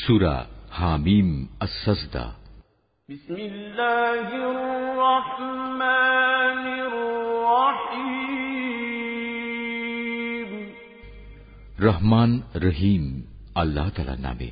সুরা হামিম আসসদা بسم الله الرحمن الرحيم রহমান রহিম আল্লাহ তালার নামে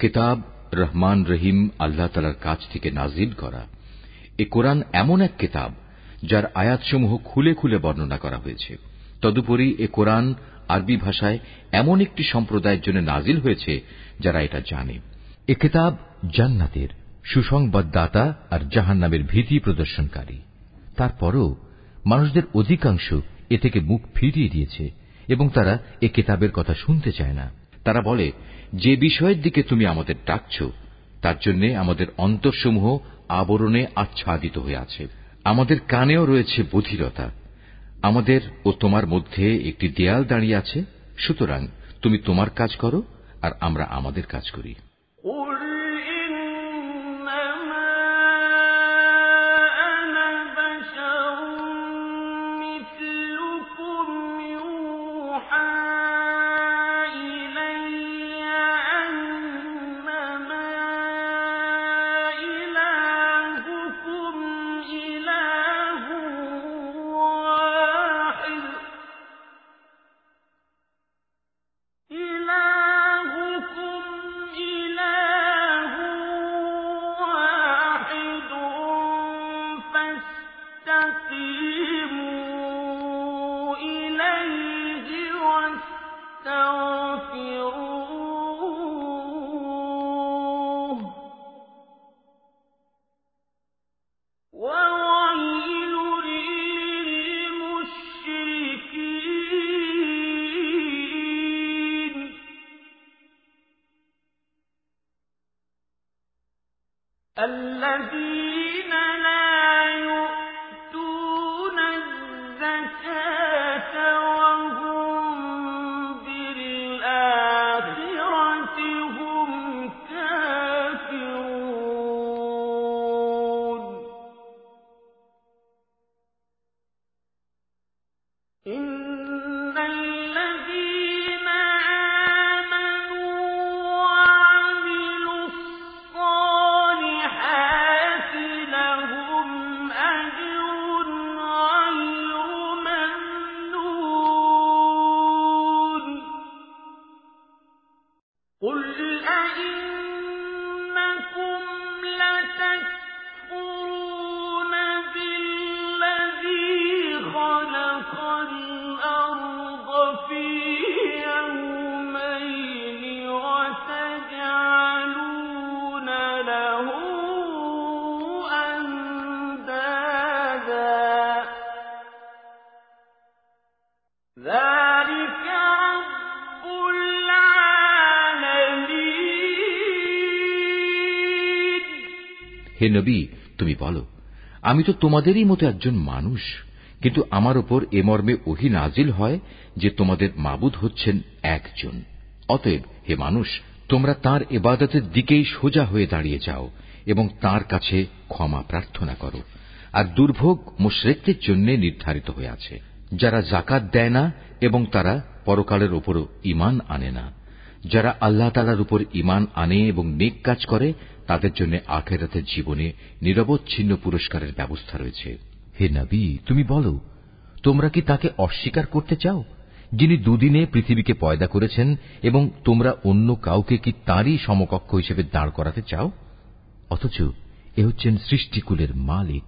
কেতাব রহমান রহিম আল্লাহ তালার কাছ থেকে নাজিল করা। এ কোরআন এমন এক কেতাব যার আয়াতসমূহ খুলে খুলে বর্ণনা করা হয়েছে। তদুপরি এ কোরআন আরবি ভাষায় এমন একটি সম্প্রদায়ের জন্য নাজিল হয়েছে যারা এটা জানে। এ কেতাব জান্নাতের সুসংবাদদাতা আর জাহান নামের ভীতি প্রদর্শনকারী। তারপরও মানুষদের অধিকাংশ এ থেকে মুখ ফিরিয়ে দিয়েছে এবং তারা এ কেতাবের কথা শুনতে চায় না। তারা বলে, যে বিষয়ের দিকে তুমি আমাদের ডাকছ, তার জন্য আমাদের অন্তরসমূহ আবরণে আচ্ছাদিত হয়ে আছে। আমাদের কানেও রয়েছে বধিরতা। আমাদের ও তোমার মধ্যে একটি দেয়াল দাঁড়িয়ে আছে। সুতরাং তুমি তোমার কাজ করো, আর আমরা আমাদের কাজ করি। হে নবী, তুমি বলো, আমি তো তোমাদেরই মতো একজন মানুষ, কিন্তু আমার ওপর এ মর্মে ওহি নাজিল হয় যে তোমাদের মাবুদ হচ্ছেন একজন। অতএব হে মানুষ, তোমরা তার এবাদতের দিকেই সোজা হয়ে দাঁড়িয়ে যাও এবং তার কাছে ক্ষমা প্রার্থনা করো, আর দুর্ভোগ মুশরেকদের জন্য নির্ধারিত হয়ে আছে। যারা জাকাত দেয় না এবং তারা পরকালের ওপরও ইমান আনে না। যারা আল্লাহ তালার উপর ইমান আনে এবং নেক কাজ করে তাদের জন্য আখেরাতের জীবনে নিরবচ্ছিন্ন পুরস্কারের ব্যবস্থা রয়েছে। হে নবী তুমি বলো তোমরা কি তাকে অস্বীকার করতে চাও? যিনি দুদিনে পৃথিবীকে পয়দা করেছেন এবং তোমরা অন্য কাউকে কি তাঁরই সমকক্ষ হিসেবে দাঁড় করাতে চাও? অথচ এ হচ্ছেন সৃষ্টিকুলের মালিক।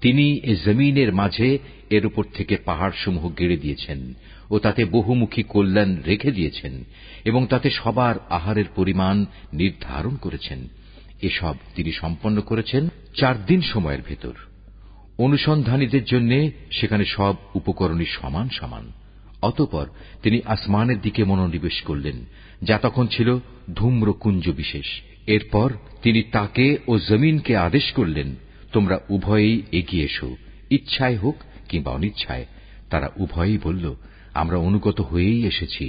তিনি এ জমিনের মাঝে এর উপর থেকে পাহাড়সমূহ গেড়ে দিয়েছেন ও তাতে বহুমুখী কল্যাণ রেখে দিয়েছেন এবং তাতে সবার আহারের পরিমাণ নির্ধারণ করেছেন। এসব তিনি সম্পন্ন করেছেন চার দিন সময়ের ভেতর। অনুসন্ধানীদের জন্য সেখানে সব উপকরণই সমান সমান। অতপর তিনি আসমানের দিকে মনোনিবেশ করলেন, যা তখন ছিল ধূম্রকুঞ্জ বিশেষ। এরপর তিনি তাকে ও জমিনকে আদেশ করলেন তোমরা উভয়েই এগিয়ে এসো, ইচ্ছায় হোক কিংবা অনিচ্ছায়। তারা উভয়েই বলল, আমরা অনুগত হয়েই এসেছি।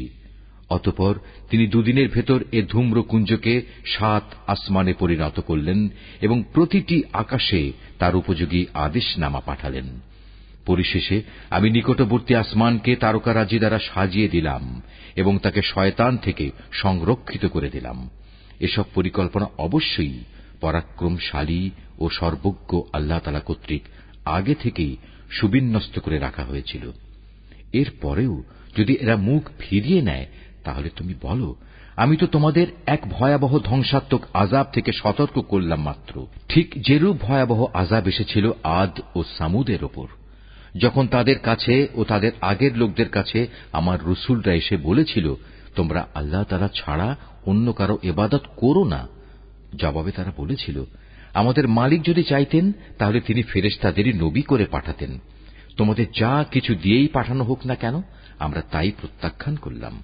অতপর তিনি দুদিনের ভেতর এ ধূম্রকুঞ্জকে সাত আসমানে পরিণত করলেন এবং প্রতিটি আকাশে তার উপযোগী আদেশনামা পাঠালেন। পরিশেষে আমি নিকটবর্তী আসমানকে তারকারাজি দ্বারা সাজিয়ে দিলাম এবং তাকে শয়তান থেকে সংরক্ষিত করে দিলাম। এসব পরিকল্পনা অবশ্যই পরাক্রমশালী ও সর্বজ্ঞ আল্লাহ তালা কর্তৃক আগে থেকেই সুবিন্যস্ত করে রাখা হয়েছিল। এর পরেও যদি এরা মুখ ফিরিয়ে নেয়, তাহলে তুমি বলো, আমি তো তোমাদের এক ভয়াবহ ধ্বংসাত্মক আজাব থেকে সতর্ক করলাম মাত্র। ঠিক যেরূপ ভয়াবহ আজাব এসেছিল আদ ও সামুদের ওপর। যখন তাদের কাছে ও তাদের আগের লোকদের কাছে আমার রসুলরা এসে বলেছিল, তোমরা আল্লাহ তালা ছাড়া অন্য কারও এবাদত করো না। জবাবে তারা বলেছিল, আমাদের মালিক যদি চাইতেন, তাহলে তিনি ফেরেশতাদেরই নবী করে পাঠাতেন। তোমাদের যা কিছু দিয়েই পাঠানো হোক না কেন, আমরা তাই প্রত্যাখ্যান করলাম।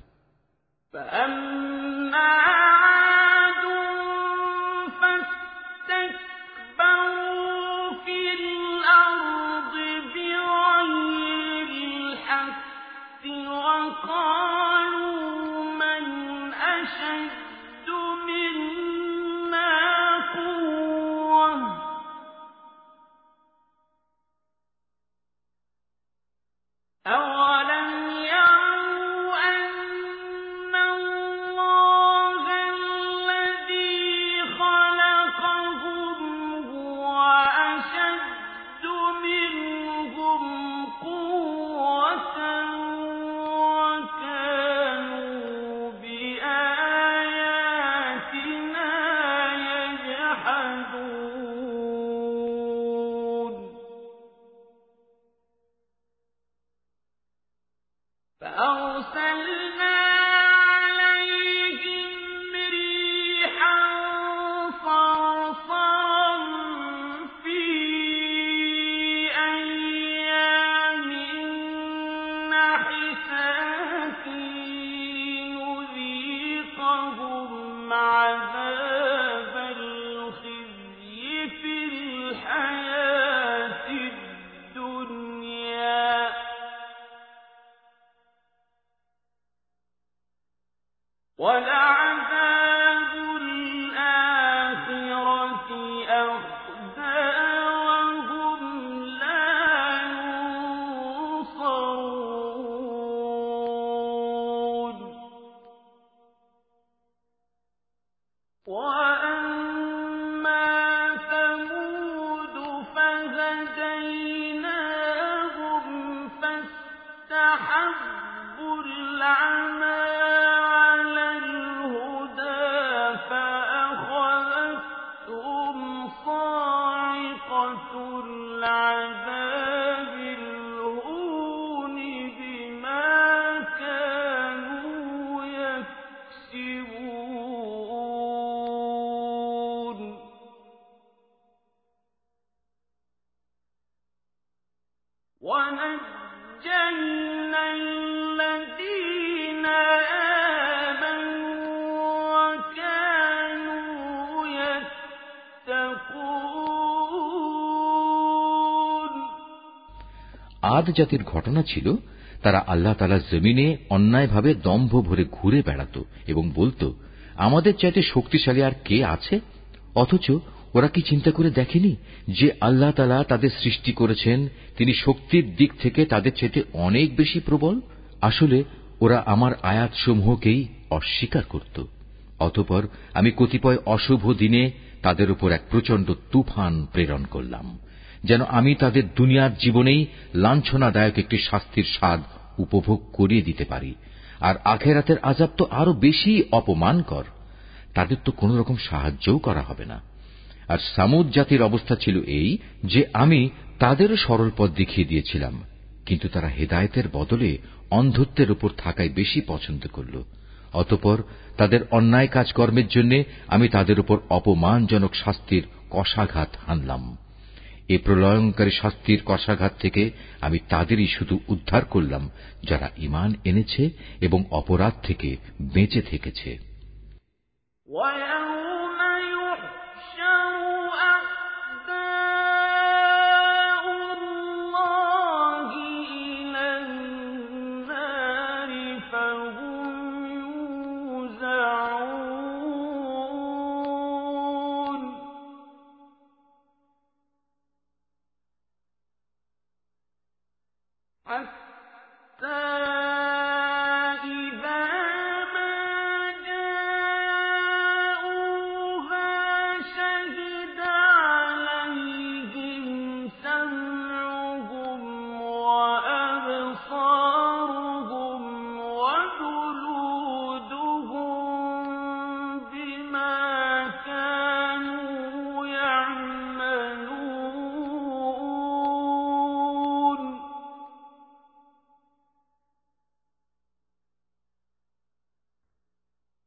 ولعل আদ জাতির ঘটনা ছিল, তারা আল্লাহ তালা জমিনে অন্যায়ভাবে দম্ভ ভরে ঘুরে বেড়াত এবং বলত, আমাদের চাইতে শক্তিশালী আর কে আছে? অথচ ওরা কি চিন্তা করে দেখেনি যে আল্লাহ তালা তাদের সৃষ্টি করেছেন, তিনি শক্তির দিক থেকে তাদের চাইতে অনেক বেশি প্রবল? আসলে ওরা আমার আয়াতসমূহকেই অস্বীকার করত। অতপর আমি কতিপয় অশুভ দিনে তাদের উপর এক প্রচণ্ড তুফান প্রেরণ করলাম। যেন আমি তাদের দুনিয়ার জীবনেই লাঞ্ছনাদায়ক একটি শাস্তির স্বাদ উপভোগ করিয়ে দিতে পারি। আর আখেরাতের আজাব তো আরও বেশি অপমানকর। তাদের তো কোন রকম সাহায্যও করা হবে না। আর সামুদ জাতির অবস্থা ছিল এই যে আমি তাদেরও সরল পথ দেখিয়ে দিয়েছিলাম, কিন্তু তারা হেদায়তের বদলে অন্ধত্বের উপর থাকাই বেশি পছন্দ করল। অতপর তাদের অন্যায় কাজকর্মের জন্য আমি তাদের উপর অপমানজনক শাস্তির কষাঘাত হানলাম। এ প্রলয়ঙ্কারী শাস্তির কষাঘাত থেকে আমি তাদেরই শুধু উদ্ধার করলাম, যারা ইমান এনেছে এবং অপরাধ থেকে বেঁচে থেকেছে।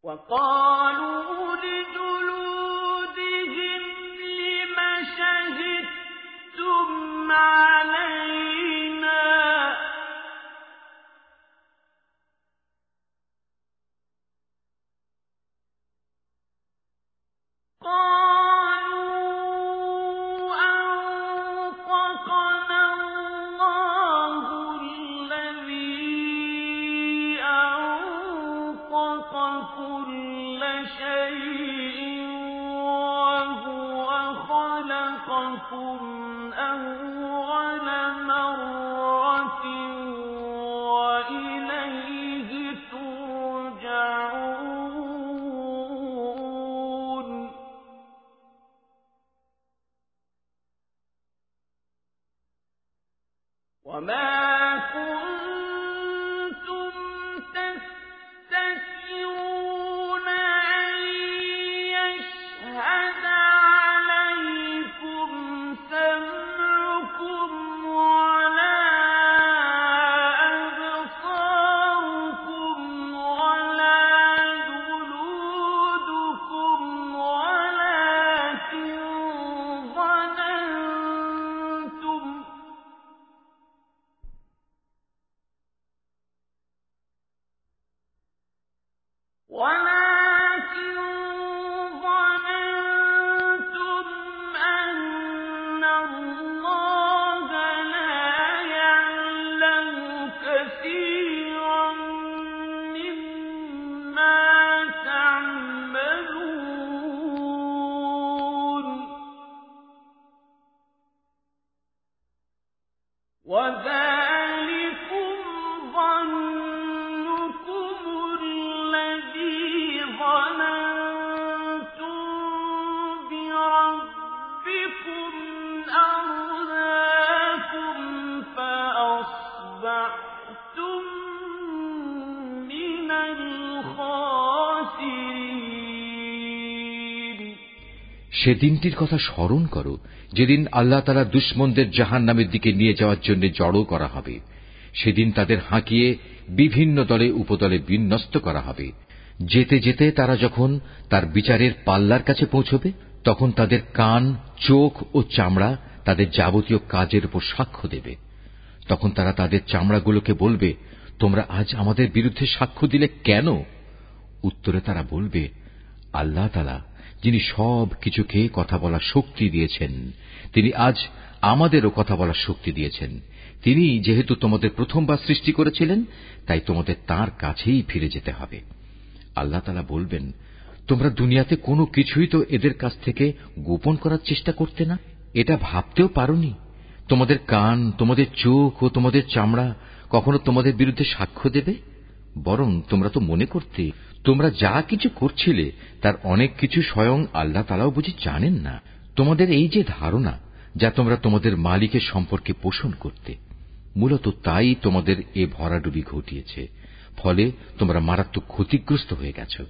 وقال Wow. সে দিনটির কথা স্মরণ করো, যেদিন আল্লাহ তালা দুশ্মনদের জাহান নামের দিকে নিয়ে যাওয়ার জন্য জড়ো করা হবে। সেদিন তাদের হাঁকিয়ে বিভিন্ন দলে উপদলে বিন্যস্ত করা হবে। যেতে যেতে তারা যখন তার বিচারের পাল্লার কাছে পৌঁছবে, তখন তাদের কান, চোখ ও চামড়া তাদের যাবতীয় কাজের উপর সাক্ষ্য দেবে। তখন তারা তাদের চামড়াগুলোকে বলবে, তোমরা আজ আমাদের বিরুদ্ধে সাক্ষ্য দিলে কেন? উত্তরে তারা বলবে, আল্লাহ তালা যিনি সব কিছুকে কথা বলার শক্তি দিয়েছেন, তিনি আজ আমাদেরও কথা বলার শক্তি দিয়েছেন। তিনি যেহেতু তোমাদের প্রথমবার সৃষ্টি করেছিলেন, তাই তোমাদের তার কাছেই ফিরে যেতে হবে। আল্লাহ তালা বলবেন, তোমরা দুনিয়াতে কোনো কিছুই তো এদের কাছ থেকে গোপন করার চেষ্টা করতে না? এটা ভাবতেও পারোনি? তোমাদের কান, তোমাদের চোখ ও তোমাদের চামড়া কখনো তোমাদের বিরুদ্ধে সাক্ষ্য দেবে? বরং তোমরা তো মনে করতে, তোমরা যা কিছু করছিলে, তার অনেক কিছু স্বয়ং আল্লাহ তালাও বুঝি জানেন না। তোমাদের এই যে ধারণা, যা তোমরা তোমাদের মালিকের সম্পর্কে পোষণ করতে, মূলত তাই তোমাদের এ ভরাডুবি ঘটিয়েছে, ফলে তোমরা মারাত্মক ক্ষতিগ্রস্ত হয়ে গেছো।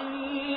غير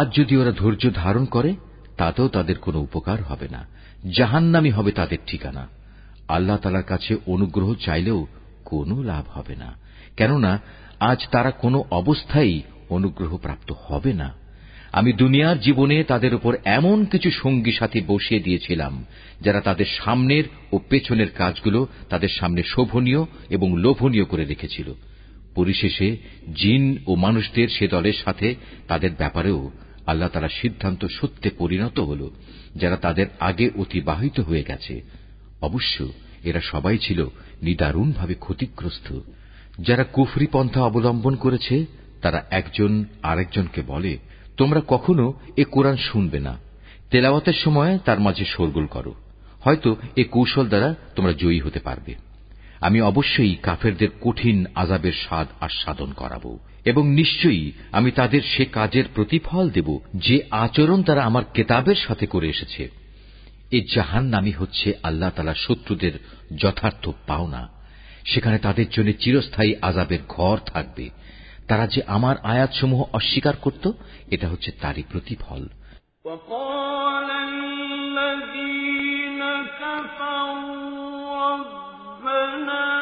আজ যদি ওরা ধৈর্য ধারণ করে, তাতেও তাদের কোনো উপকার হবে না। জাহান্নামি হবে তাদের ঠিকানা। আল্লাহ তালার কাছে অনুগ্রহ চাইলেও কোনো লাভ হবে না। কেননা, আজ তারা কোনো অবস্থায় অনুগ্রহ প্রাপ্ত হবে না। আমি দুনিয়ার জীবনে তাদের উপর এমন কিছু সঙ্গী সাথী বসিয়ে দিয়েছিলাম, যারা তাদের সামনের ও পেছনের কাজগুলো তাদের সামনে শোভনীয় এবং লোভনীয় করে রেখেছিল। পরিশেষে জিন ও মানুষদের সে দলের সাথে তাদের ব্যাপারেও আল্লাহ তারা সিদ্ধান্ত সত্যে পরিণত হল যারা তাদের আগে অতিবাহিত হয়ে গেছে। অবশ্য এরা সবাই ছিল নিদারুণভাবে ক্ষতিগ্রস্ত। যারা কুফরি পন্থা অবলম্বন করেছে, তারা একজন আরেকজনকে বলে, তোমরা কখনো এ কোরআন শুনবে না। তেলাওয়াতের সময় তার মাঝে শোরগোল করো। হয়তো এ কৌশল দ্বারা তোমরা জয়ী হতে পারবে। আমি অবশ্যই কাফেরদের কঠিন আজাবের স্বাদ আস্বাদন করাব। এবং নিশ্চয়ই আমি তাদের সে কাজের প্রতিফল দেব যে আচরণ তারা আমার কেতাবের সাথে করে এসেছে এ জাহান নামি হচ্ছে আল্লাহ তালা শত্রুদের যথার্থ পাওনা সেখানে তাদের জন্য চিরস্থায়ী আজাবের ঘর থাকবে তারা যে আমার আয়াতসমূহ অস্বীকার করত এটা হচ্ছে তারই প্রতিফল وقال الذين كفروا ربنا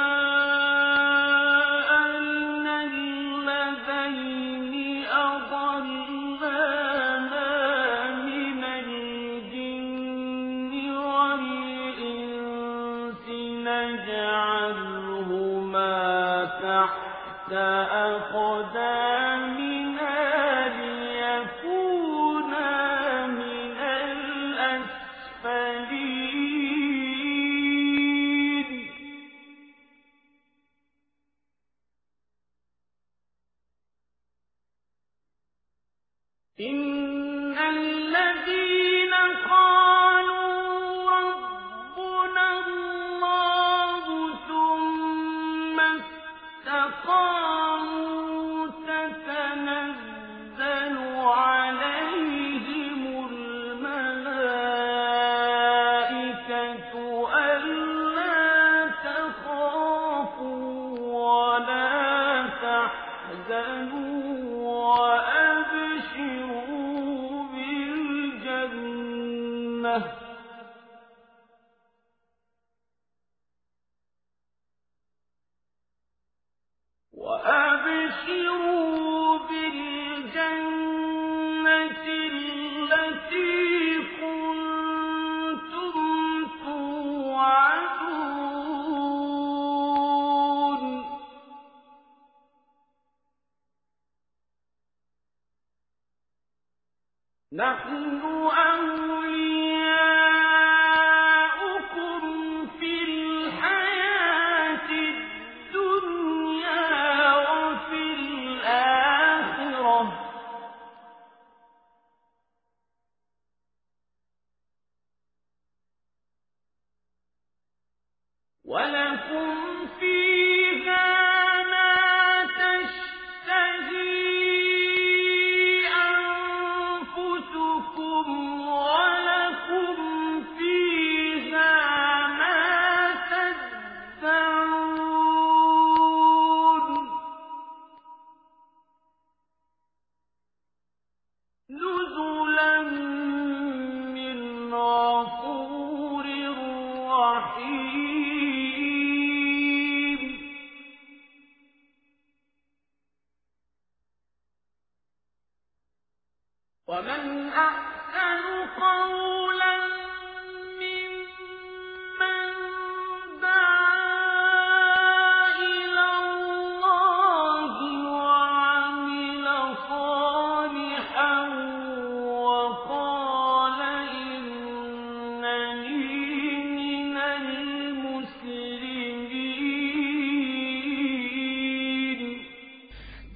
يَتَّخِذُ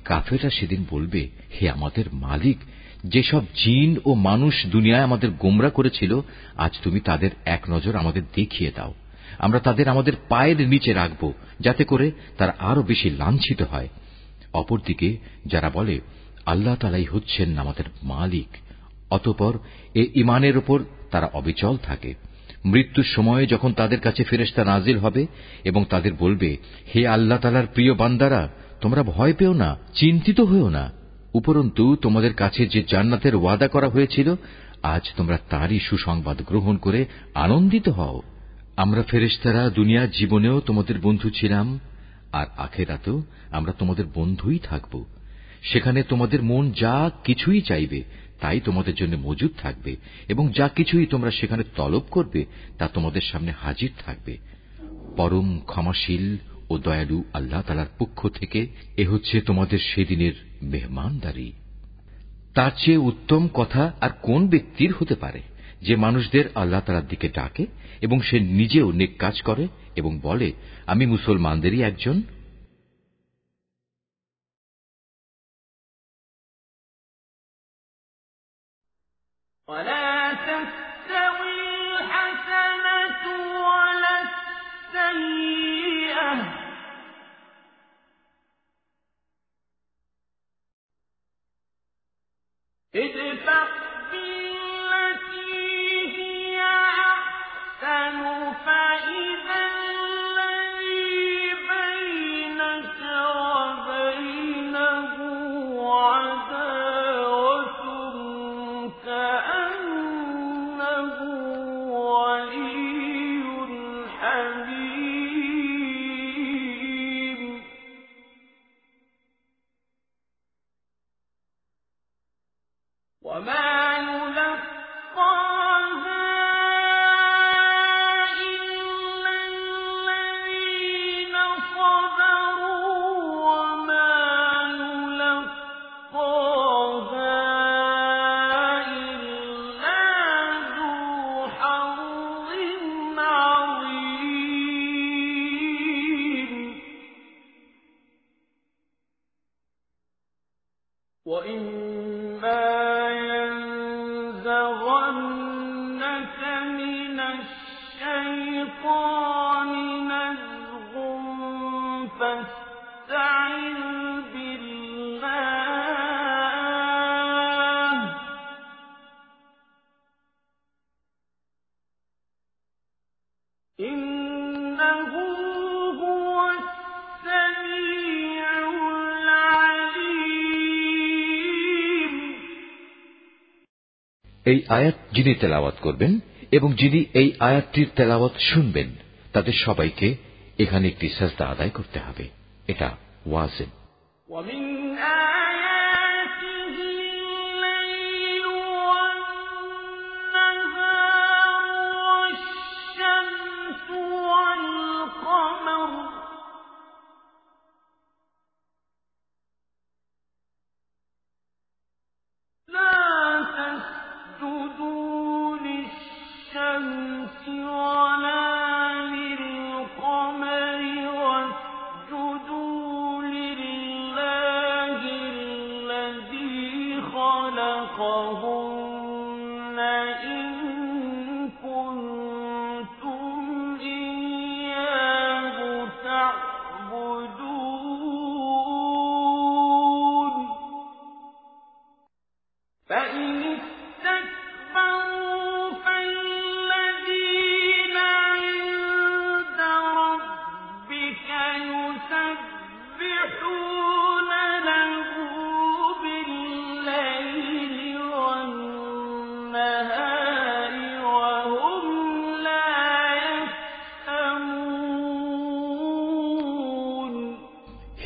কাফেরা সেদিন বলবে, হে আমাদের মালিক, যেসব জিন ও মানুষ দুনিয়ায় আমাদের গোমরা করেছিল, আজ তুমি তাদের এক নজর আমাদের দেখিয়ে দাও। আমরা তাদের আমাদের পায়ের নিচে রাখব, যাতে করে তারা আরও বেশি লাঞ্ছিত হয়। অপরদিকে যারা বলে, আল্লাহ তালাই হচ্ছেন আমাদের মালিক অতপর এ ইমানের ওপর তারা অবিচল থাকে। মৃত্যুর সময়ে যখন তাদের কাছে ফেরেস্তা নাজিল হবে এবং তাদের বলবে, হে আল্লাহ তালার প্রিয় বান্দারা তোমরা ভয় পেও না, চিন্তিত হয়েও না। উপরন্তু, তোমাদের কাছে যে জান্নাতের ওয়াদা করা হয়েছিল, আজ তোমরা তারই সুসংবাদ গ্রহণ করে আনন্দিত হও। আমরা ফেরেশতারা দুনিয়ার জীবনেও তোমাদের বন্ধু ছিলাম, আর আখেরাতেও আমরা তোমাদের বন্ধুই থাকব। সেখানে তোমাদের মন যা কিছুই চাইবে, তাই তোমাদের জন্য মজুদ থাকবে, এবং যা কিছুই তোমরা সেখানে তলব করবে, তা তোমাদের সামনে হাজির থাকবে। পরম ক্ষমাশীল ও দয়ালু আল্লাহ তালার পক্ষ থেকে এ হচ্ছে তোমাদের সেদিনের মেহমানদারি। তার চেয়ে উত্তম কথা আর কোন ব্যক্তির হতে পারে যে মানুষদের আল্লাহ তালার দিকে ডাকে এবং সে নিজেও নেক কাজ করে এবং বলে, আমি মুসলমানদেরই একজন بالتي هي أحسن فإذا এই আয়াত যিনি তেলাওয়াত করবেন এবং যিনি এই আয়াতটির তেলাওয়াত শুনবেন তাদের সবাইকে এখানে একটি সাজদা আদায় করতে হবে এটা ওয়াজেন ومن آياته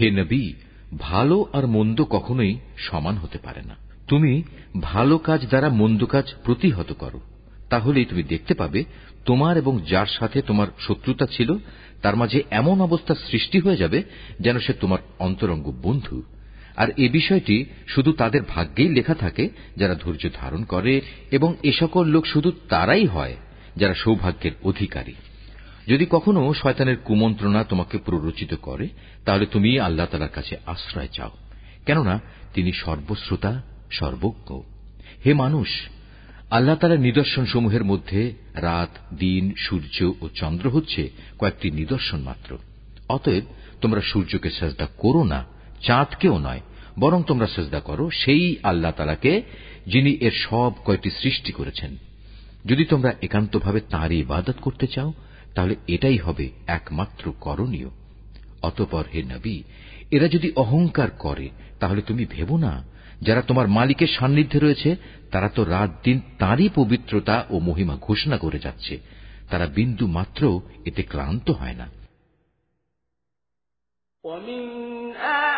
হে নবী, ভালো আর মন্দ কখনোই সমান হতে পারে না। তুমি ভালো কাজ দ্বারা মন্দ কাজ প্রতিহত করো। তাহলেই তুমি দেখতে পাবে তোমার এবং যার সাথে তোমার শত্রুতা ছিল, তার মাঝে এমন অবস্থা সৃষ্টি হয়ে যাবে যেন সে তোমার অন্তরঙ্গ বন্ধু। আর এ বিষয়টি শুধু তাদের ভাগ্যেই লেখা থাকে, যারা ধৈর্য ধারণ করে এবং এ সকল লোক শুধু তারাই হয়, যারা সৌভাগ্যের অধিকারী। যদি কখনো শয়তানের কুমন্ত্রণা তোমাকে প্ররোচিত করে, তাহলে তুমি আল্লাহ তালার কাছে আশ্রয় চাও। কেননা তিনি সর্বশ্রোতা, সর্বজ্ঞ। হে মানুষ, আল্লাহ তালার নিদর্শন সমূহের মধ্যে রাত, দিন, সূর্য ও চন্দ্র হচ্ছে কয়েকটি নিদর্শন মাত্র। অতএব তোমরা সূর্যকে সাজদা করো না, চাঁদকেও নয়, বরং তোমরা সেজদা করো সেই আল্লাহ তালাকে যিনি এর সব কয়টি সৃষ্টি করেছেন। যদি তোমরা একান্তভাবে তাঁরই ইবাদত করতে চাও তাহলে এটাই হবে একমাত্র করণীয় অতপর হে নবী এরা যদি অহংকার করে তাহলে তুমি ভেবো না যারা তোমার মালিকের সান্নিধ্যে রয়েছে তারা তো রাত দিন তাঁরই পবিত্রতা ও মহিমা ঘোষণা করে যাচ্ছে তারা বিন্দু মাত্র এতে ক্লান্ত হয় না ومن آياته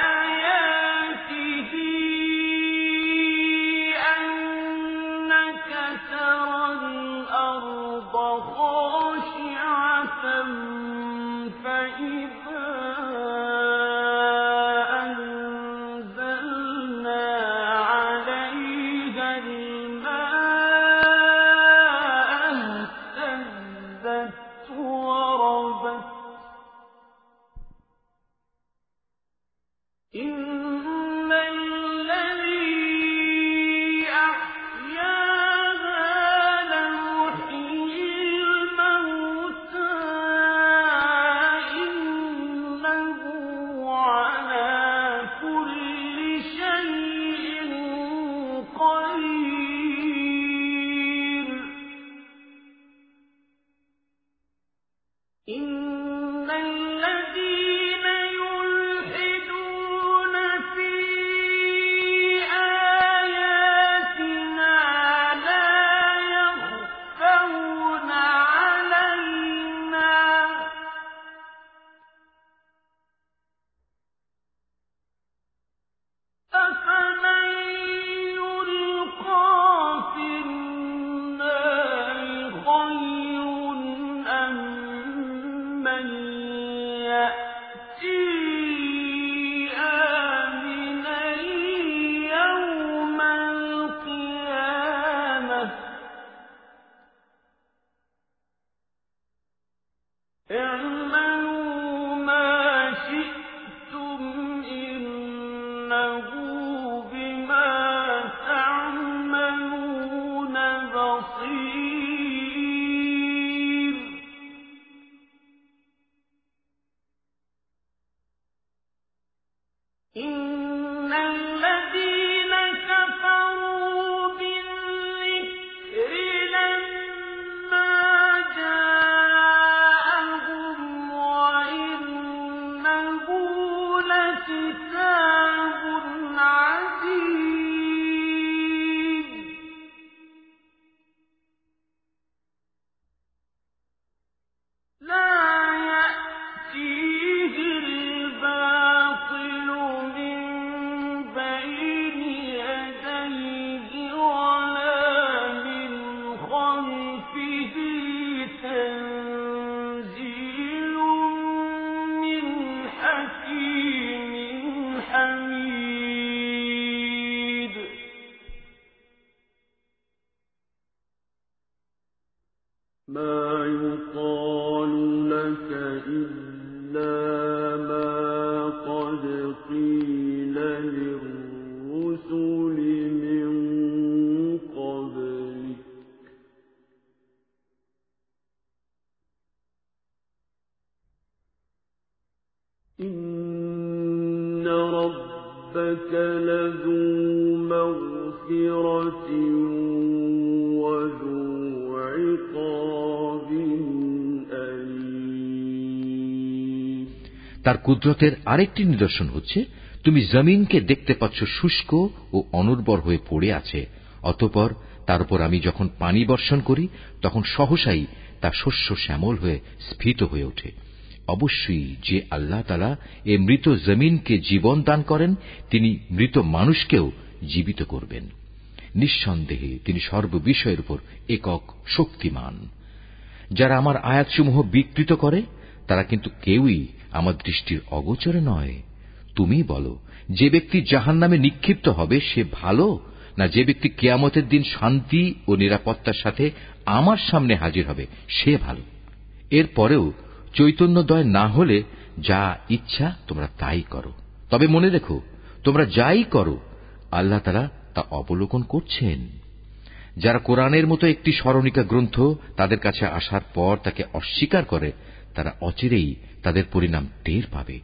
তার কুদরতের আরেকটি নিদর্শন হচ্ছে, তুমি জমিনকে দেখতে পাচ্ছ শুষ্ক ও অনুর্বর হয়ে পড়ে আছে, অতঃপর তার উপর আমি যখন পানি বর্ষণ করি, তখন সহসাই তা শস্য শ্যামল হয়ে স্ফীত হয়ে ওঠে। অবশ্যই যে আল্লাহ তালা এ মৃত জমিনকে জীবন দান করেন, তিনি মৃত মানুষকেও জীবিত করবেন। নিঃসন্দেহে তিনি সর্ববিষয়ের উপর একক শক্তিমান। যারা আমার আয়াতসমূহ বিকৃত করে, তারা কিন্তু কেউই আমার দৃষ্টির অগোচরে নয়। তুমি বলো, যে ব্যক্তি জাহান নামে নিক্ষিপ্ত হবে, সে ভালো? না যে ব্যক্তি কেয়ামতের দিন শান্তি ও নিরাপত্তার সাথে আমার সামনে হাজির হবে, সে ভালো। এরপরেও চৈতন্যদয় না হলে যা ইচ্ছা তোমরা তাই করো। তবে মনে রেখো, তোমরা যাই করো, আল্লাহ তারা তা অবলোকন করছেন। যারা কোরআনের মতো একটি স্মরণিকা গ্রন্থ তাদের কাছে আসার পর তাকে অস্বীকার করে, তারা অচিরেই তাদের পরিণাম টের পাবে।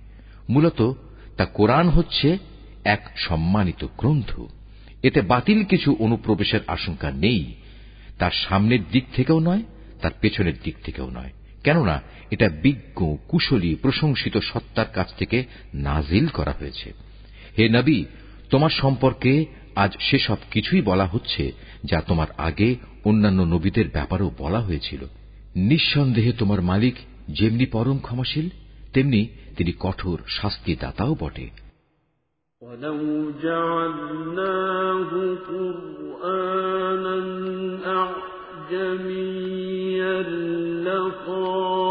মূলত তা কোরআন হচ্ছে এক সম্মানিত গ্রন্থ। এতে বাতিল কিছু অনুপ্রবেশের আশঙ্কা নেই। তার সামনের দিক থেকেও নয়, তার পেছনের দিক থেকেও নয়। কেননা এটা বিজ্ঞ, কুশলী, প্রশংসিত সত্তার কাছ থেকে নাজিল করা হয়েছে। হে নবী, তোমার সম্পর্কে আজ সেসব কিছুই বলা হচ্ছে যা তোমার আগে অন্যান্য নবীদের ব্যাপারেও বলা হয়েছিল। নিঃসন্দেহে তোমার মালিক যেমনি পরম ক্ষমাশীল তেমনি তিনি কঠোর শাস্তিদাতাও বটে ولو جعلناه قرآنا أعجميا لقالوا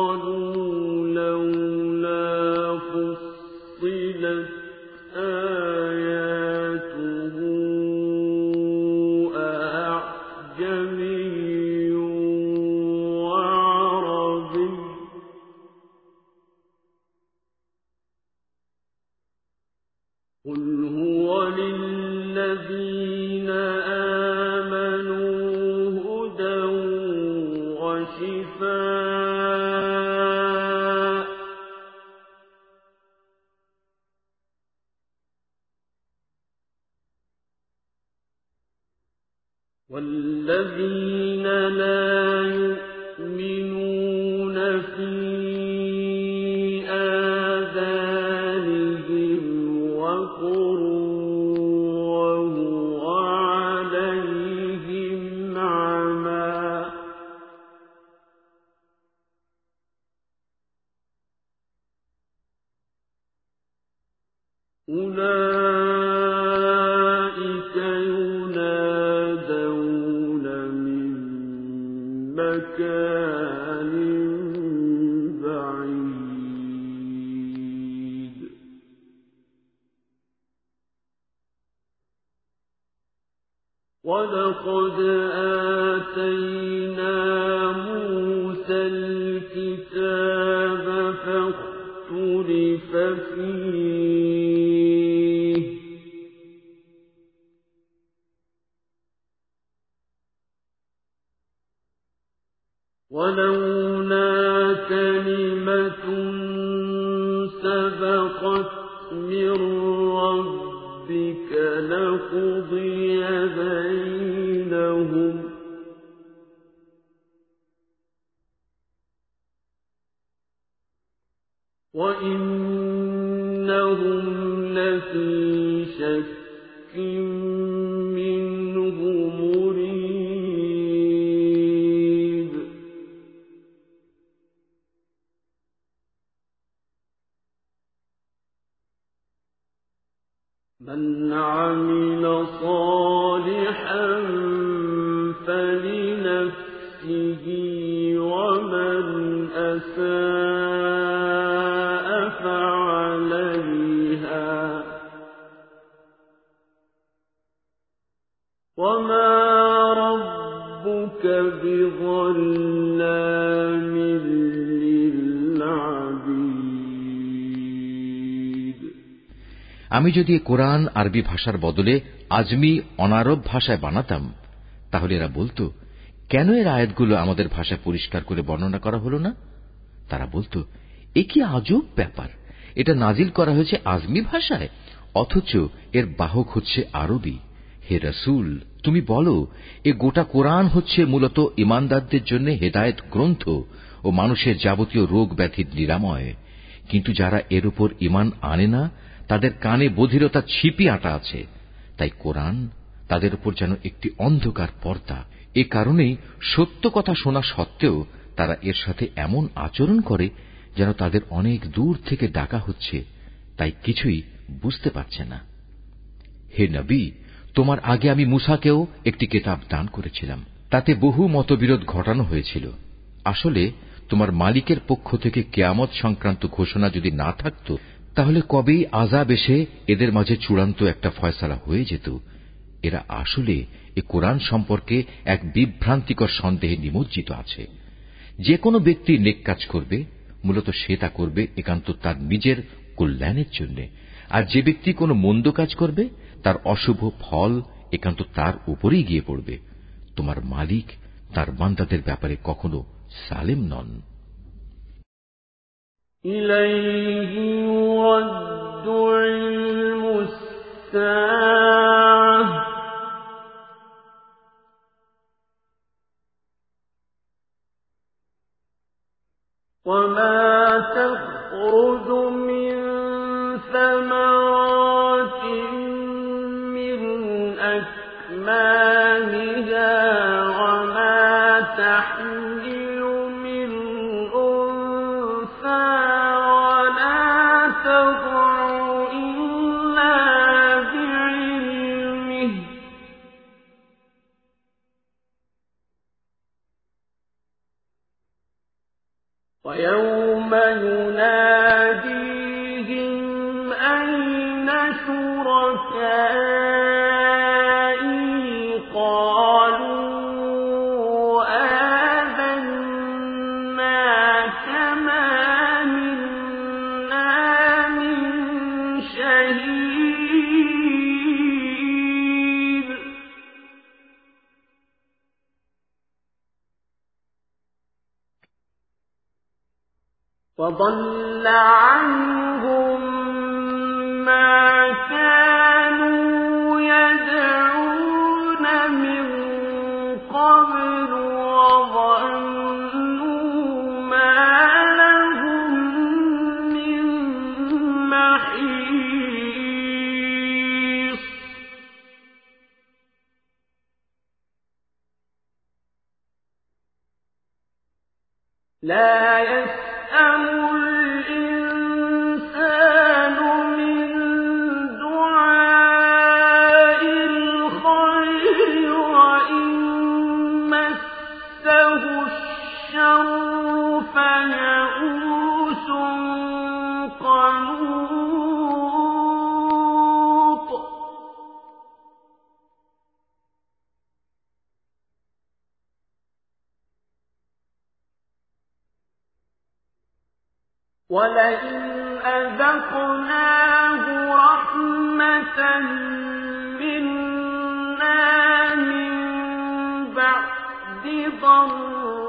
كلمة سبقت من ربك لقضي بينهم. وإنهم আমি যদি কোরআন আরবি ভাষার বদলে আজমি অনারব ভাষায় বানাতাম, তাহলে এরা বলতো, কেন এর আয়াতগুলো আমাদের ভাষায় পরিষ্কার করে বর্ণনা করা হলো না? তারা বলতো, এ কি আজব ব্যাপার, এটা নাজিল করা হয়েছে আজমি ভাষায়, অথচ এর বাহক হচ্ছে আরবি। হে রসুল, তুমি বলো, এ গোটা কোরআন হচ্ছে মূলত ইমানদারদের জন্য হেদায়েত গ্রন্থ ও মানুষের যাবতীয় রোগ ব্যাধির নিরাময়। কিন্তু যারা এর উপর ইমান আনে না তাদের কানে বধিরতা ছিপি আটা আছে। তাই কোরআন তাদের উপর যেন একটি অন্ধকার পর্দা। এ কারণেই সত্য কথা শোনা সত্ত্বেও তারা এর সাথে এমন আচরণ করে যেন তাদের অনেক দূর থেকে ডাকা হচ্ছে, তাই কিছুই বুঝতে পারছে না। হে নবী, তোমার আগে আমি মুসাকেও একটি কেতাব দান করেছিলাম। তাতে বহু মতবিরোধ ঘটানো হয়েছিল। আসলে তোমার মালিকের পক্ষ থেকে কেয়ামত সংক্রান্ত ঘোষণা যদি না থাকত তাহলে কবেই আজাব এসে এদের মাঝে চূড়ান্ত একটা ফয়সালা হয়ে যেত? এরা আসলে এ কোরআন সম্পর্কে এক বিভ্রান্তিকর সন্দেহে নিমজ্জিত আছে। যে কোনো ব্যক্তি নেক কাজ করবে, মূলত সে তা করবে একান্ত তার নিজের কল্যাণের জন্য। আর যে ব্যক্তি কোনো মন্দ কাজ করবে, তার অশুভ ফল একান্ত তার উপরেই গিয়ে পড়বে। তোমার মালিক তার বান্দাদের ব্যাপারে কখনো সালেম নন। إليه يرد علم وما تخرج ويوم ينادي وضل عنهم ما كانوا يدعون من قبل وظنوا ما لهم من محيص. لا ولئن أذقناه رحمة منا من بعد ضراء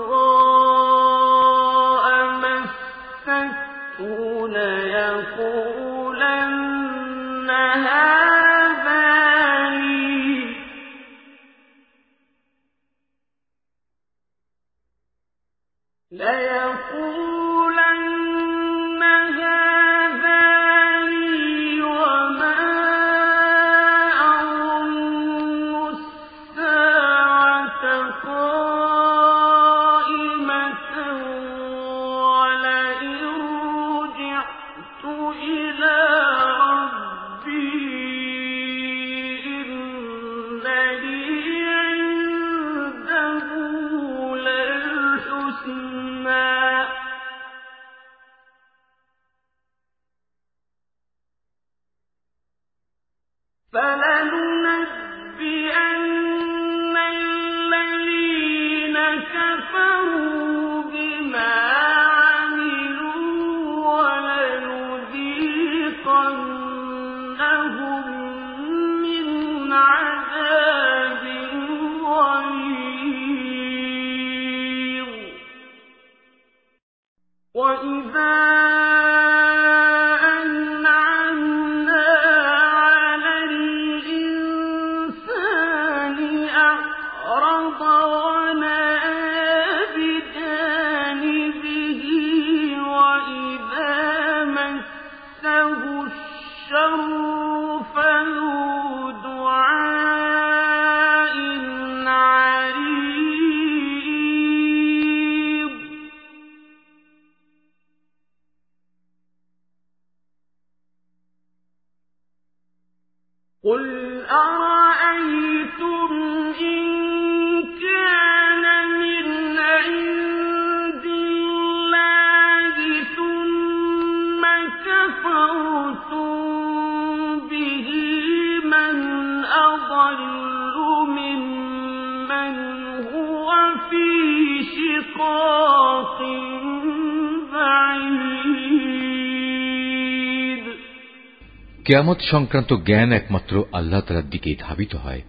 কেয়ামত সংক্রান্ত জ্ঞান একমাত্র আল্লাহ তালার দিকেই ধাবিত হয়।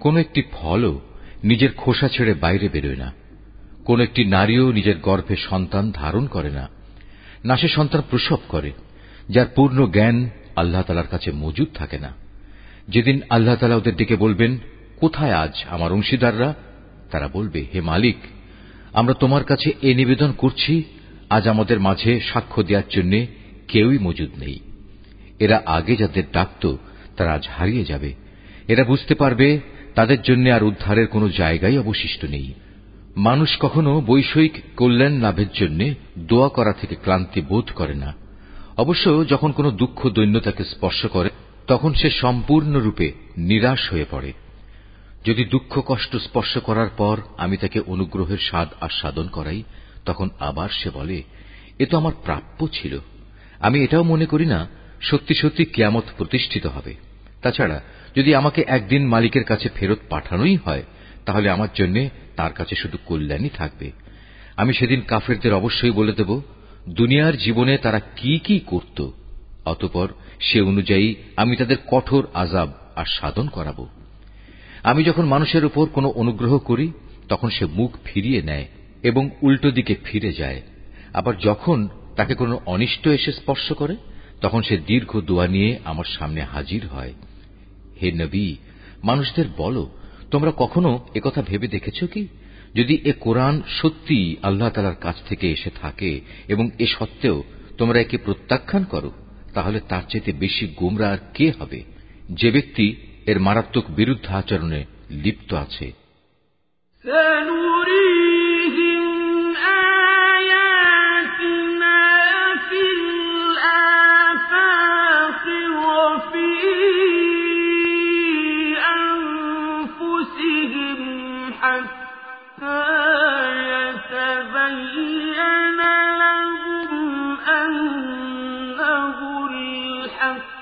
কোন একটি ফলও নিজের খোসা ছেড়ে বাইরে বেরোয় না। কোন একটি নারীও নিজের গর্ভে সন্তান ধারণ করে না। না সে সন্তান প্রসব করে, যার পূর্ণ জ্ঞান আল্লাহ তালার কাছে মজুদ থাকে না। যেদিন আল্লাহ তালা ওদের দিকে বলবেন, কোথায় আজ আমার অংশীদাররা? তারা বলবে, হে মালিক, আমরা তোমার কাছে এ নিবেদন করছি, আজ আমাদের মাঝে সাক্ষ্য দেওয়ার জন্য কেউই মজুদ নেই। এরা আগে যাদের ডাকত, তারা আজ হারিয়ে যাবে। এরা বুঝতে পারবে, তাদের জন্য আর উদ্ধারের কোনো জায়গাই অবশিষ্ট নেই। মানুষ কখনো বৈষয়িক কল্যাণ লাভের জন্য দোয়া করা থেকে ক্লান্তি বোধ করে না। অবশ্য যখন কোনো দুঃখ দৈন্যতাকে স্পর্শ করে, তখন সে সম্পূর্ণরূপে নিরাশ হয়ে পড়ে। যদি দুঃখ কষ্ট স্পর্শ করার পর আমি তাকে অনুগ্রহের স্বাদ আস্বাদন করাই, তখন আবার সে বলে, এ তো আমার প্রাপ্য ছিল। আমি এটাও মনে করি না সত্যি সত্যি কেয়ামত প্রতিষ্ঠিত হবে। তাছাড়া, যদি আমাকে একদিন মালিকের কাছে ফেরত পাঠানোই হয়, তাহলে আমার জন্য তার কাছে শুধু কল্যাণই থাকবে। আমি সেদিন কাফেরদের অবশ্যই বলে দেব, দুনিয়ার জীবনে তারা কি কি করত, অতপর সে অনুযায়ী আমি তাদের কঠোর আজাব আর সাধন করাব। আমি যখন মানুষের উপর কোনো অনুগ্রহ করি, তখন সে মুখ ফিরিয়ে নেয় এবং উল্টো দিকে ফিরে যায়। আবার যখন তাকে কোনো অনিষ্ট এসে স্পর্শ করে তখন সে দীর্ঘ দোয়া নিয়ে আমার সামনে হাজির হয়। হে নবী, মানুষদের বলো, তোমরা কখনো একথা ভেবে দেখেছ কি? যদি এ কোরআন সত্যি আল্লাহ তালার কাছ থেকে এসে থাকে এবং এ সত্ত্বেও তোমরা একে প্রত্যাখ্যান করো, তাহলে তার চাইতে বেশি গুমরা আর কে হবে? যে ব্যক্তি এর মারাত্মক বিরুদ্ধ আচরণে লিপ্ত আছে। الحق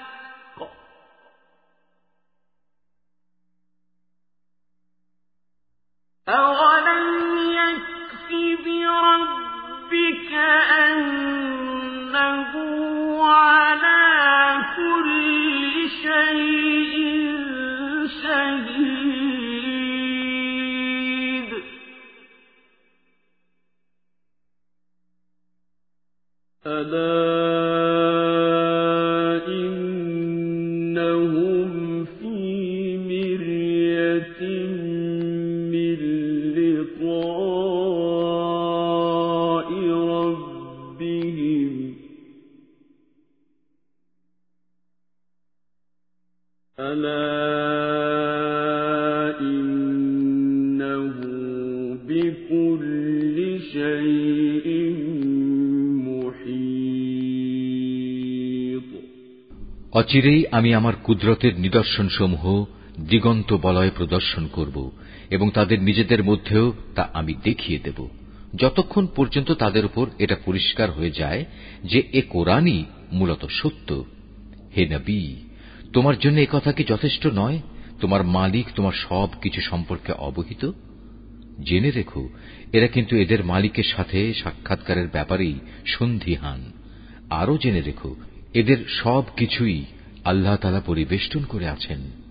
অচিরেই আমি আমার কুদরতের নিদর্শনসমূহ দিগন্ত বলয় প্রদর্শন করব এবং তাদের নিজেদের মধ্যেও তা আমি দেখিয়ে দেব। যতক্ষণ পর্যন্ত তাদের উপর এটা পরিষ্কার হয়ে যায় যে এ কোরআনই মূলত সত্য। হে নবী, তোমার জন্য কথা কি যথেষ্ট নয়? তোমার মালিক তোমার সব কিছু সম্পর্কে অবহিত? জেনে রেখো, এরা কিন্তু এদের মালিকের সাথে সাক্ষাৎকারের ব্যাপারেই সন্ধিহান। আরও জেনে রেখো, এদের সব কিছুই আল্লাহ তালা পরিবেষ্টন করে আছেন।